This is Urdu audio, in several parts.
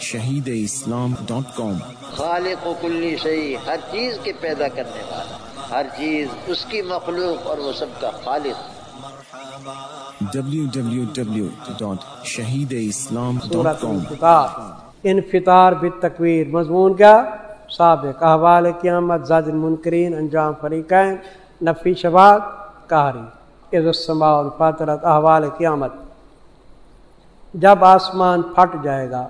شہید اسلام ڈاٹ کام۔ خالق و کلی شہی ہر چیز کے پیدا کرنے والا ہر چیز اس کی مخلوق اور وہ سب کا خالق۔ www.shahideislam.com انفطار بالتکویر مضمون کیا؟ سابق احوال قیامت زاد المنکرین انجام فریقین نفی شباد کہری عز السماء الفاطرت احوال قیامت۔ جب آسمان پھٹ جائے گا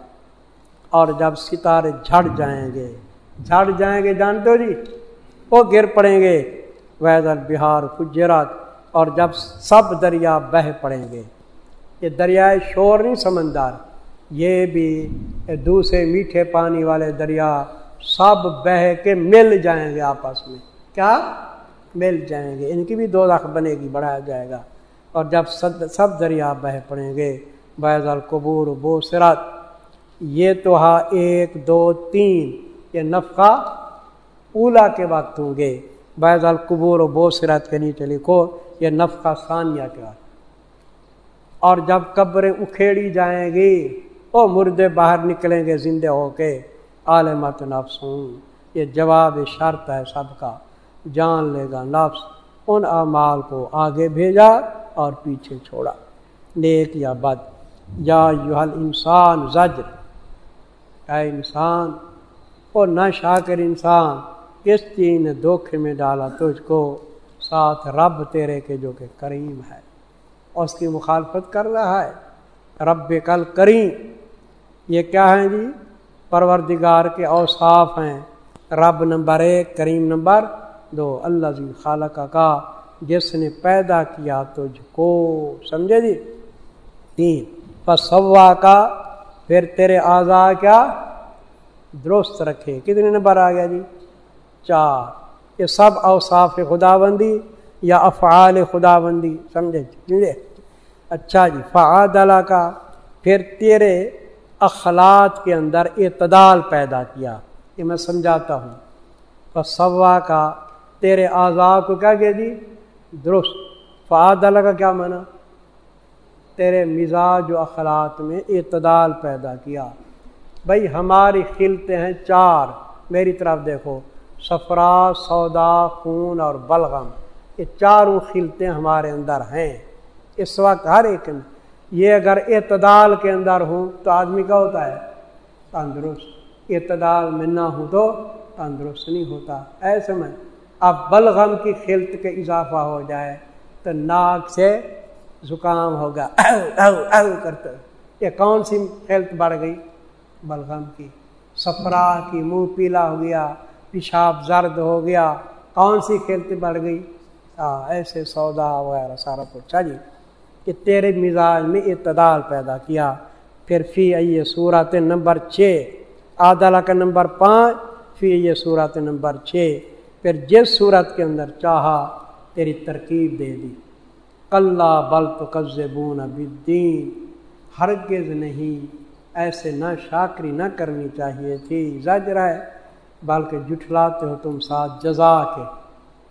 اور جب ستارے جھڑ جائیں گے، جھڑ جائیں گے، جانتے ہو جی؟ وہ گر پڑیں گے۔ ویدر بہار کجرات اور جب سب دریا بہ پڑیں گے۔ یہ دریائے شور نہیں، سمندر۔ یہ بھی دوسرے میٹھے پانی والے دریا سب بہ کے مل جائیں گے آپس میں۔ کیا؟ مل جائیں گے۔ ان کی بھی دو لاکھ بنے گی، بڑھایا جائے گا۔ اور جب سب دریا بہ پڑیں گے بیض القبور بو سرات یہ تو ہاں ایک، دو، تین، یہ نفقہ اولا کے وقت ہوں گے۔ بیض القبور و بو سرات کے نیچے لکھو، یہ نفقہ ثانیہ کے وقت۔ اور جب قبریں اکھیڑی جائیں گی وہ مردے باہر نکلیں گے زندے ہو کے۔ عالمت نفسوں یہ جواب شرط ہے سب کا۔ جان لے گا نفس۔ ان اعمال کو آگے بھیجا اور پیچھے چھوڑا۔ نیک یا بد۔ یا یوحل انسان زجر۔ اے انسان اور نہ شاکر انسان کس چیز نے دھوکھے میں ڈالا تجھ کو، ساتھ رب تیرے کے جو کہ کریم ہے۔ اس کی مخالفت کر رہا ہے۔ رب کل کریم یہ کیا ہیں جی؟ پروردگار کے اوصاف ہیں۔ رب نمبر ایک، کریم نمبر دو۔ اللہ جی خالق کا، جس نے پیدا کیا تجھ کو۔ سمجھے جی؟ تین۔ پسوا کا پھر تیرے اعضا کیا؟ درست رکھے۔ کتنے نمبر آ گیا جی؟ چار۔ یہ سب اوصاف خدا بندی یا افعال خدا بندی سمجھے؟ جی اچھا جی فعادلہ کا۔ پھر تیرے اخلاط کے اندر اعتدال پیدا کیا۔ یہ میں سمجھاتا ہوں۔ فسوا کا، تیرے اعضاء کو کیا کہ جی؟ درست۔ فعادلہ کا کیا معنی؟ تیرے مزاج و اخلاط میں اعتدال پیدا کیا۔ بھائی ہماری خلتے ہیں چار۔ میری طرف دیکھو سفرا سودا، خون اور بلغم۔ یہ چاروں خلتے ہمارے اندر ہیں۔ اس وقت ہر ایک یہ اگر اعتدال کے اندر ہوں تو آدمی کا ہوتا ہے؟ تندرست۔ اعتدال میں نہ ہوں تو تندرست نہیں ہوتا۔ ایسے میں، اب بلغم کی خلط کے اضافہ ہو جائے تو ناک سے زکام ہوگا۔ او او کرتے یہ کون سی ہیلتھ بڑھ گئی؟ بلغم کی۔ سفرا کی، منہ پیلا ہو گیا، پیشاب زرد ہو گیا۔ کون سی کھیلتی بڑھ گئی؟ ہاں ایسے سودا وغیرہ سارا کچھ۔ ہاں جی کہ تیرے مزاج میں اعتدال پیدا کیا۔ پھر فی آئیے صورت نمبر چھ آدالہ کا نمبر پانچ، فی آئیے صورت نمبر چھ۔ پھر جس صورت کے اندر چاہا، تیری ترکیب دے دی۔ کلّا بل تو قبض بون بدین ہرگز نہیں، ایسے نہ شاکری نہ کرنی چاہیے تھی۔ زجر ہے، بلکہ جٹھلاتے ہو تم ساتھ جزا کے۔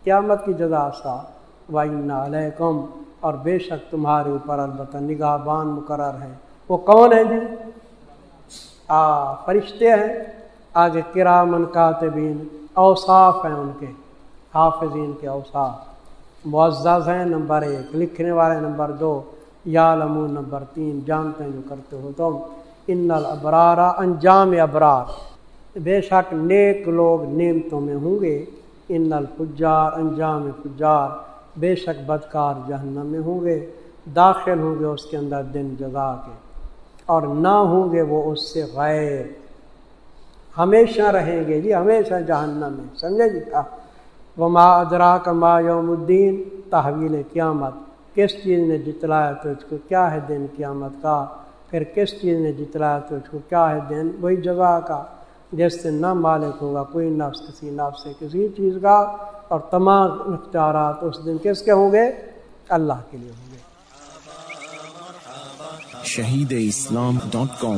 قیامت کی جزا سا وائن علیکم، اور بے شک تمہارے اوپر البتہ نگاہ بان مقرر ہے۔ وہ کون ہے جی؟ آ، فرشتے ہیں۔ آگے کرامن کاتبین، اوصاف ہیں ان کے، حافظین کے اوصاف۔ معزز ہیں، نمبر ایک، لکھنے والے نمبر دو یا لمو نمبر تین، جانتے ہیں جو کرتے ہو تم۔ ان البرارا انجام ابرار۔ بے شک نیک لوگ نعمتوں میں ہوں گے۔ ان الفجار انجام فجار۔ بے شک بدکار جہنم میں ہوں گے۔ داخل ہوں گے اس کے اندر دن جزا کے۔ اور نہ ہوں گے وہ اس سے غیر ہمیشہ رہیں گے جی ہمیشہ جہنم میں۔ سمجھے جی؟ وما ادرا کما یوم الدین، تحویل قیامت۔ کس چیز نے جتلایا تو اس کو؟ کیا ہے دن قیامت کا؟ پھر کس چیز نے جتلایا تو اس کو؟ کیا ہے دن؟ وہی جگہ کا، جس سے نہ مالک ہوگا، کوئی نفس، کسی نفس سے کسی چیز کا، اور تمام اختیارات اس دن کس کے ہوں گے؟ اللہ کے لیے ہوں گے۔ شہید اسلام ڈاٹ کام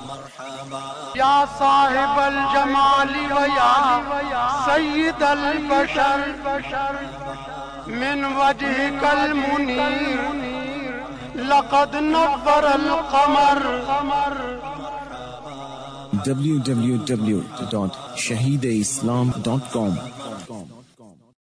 یا صاحب الجمال و یا سید البشر، من وجہ کل منیر لقد نور القمر. www.shahideislam.com